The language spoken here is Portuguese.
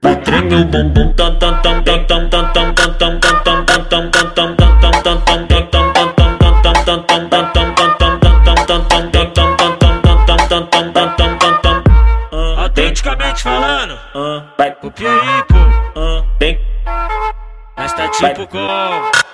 Vai, treme o bumbum tam tam tam tam tam tam tam tam tam tam tam tam tam tam tam Autenticamente falando, Ah, Vai, pô. ah, vem. Nós tá tipo com o.